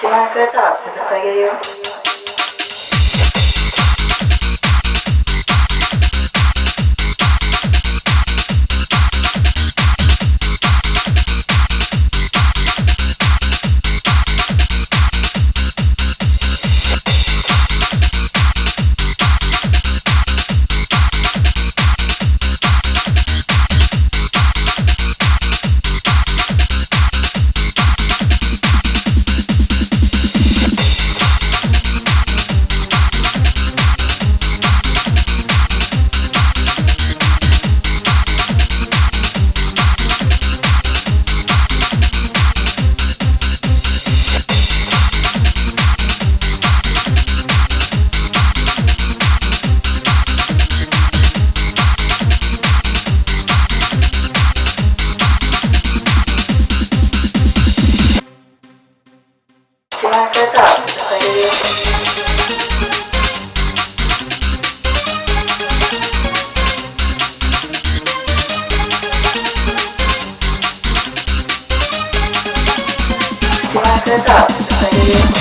1万円くれたら食べてあげるよ。1万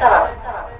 った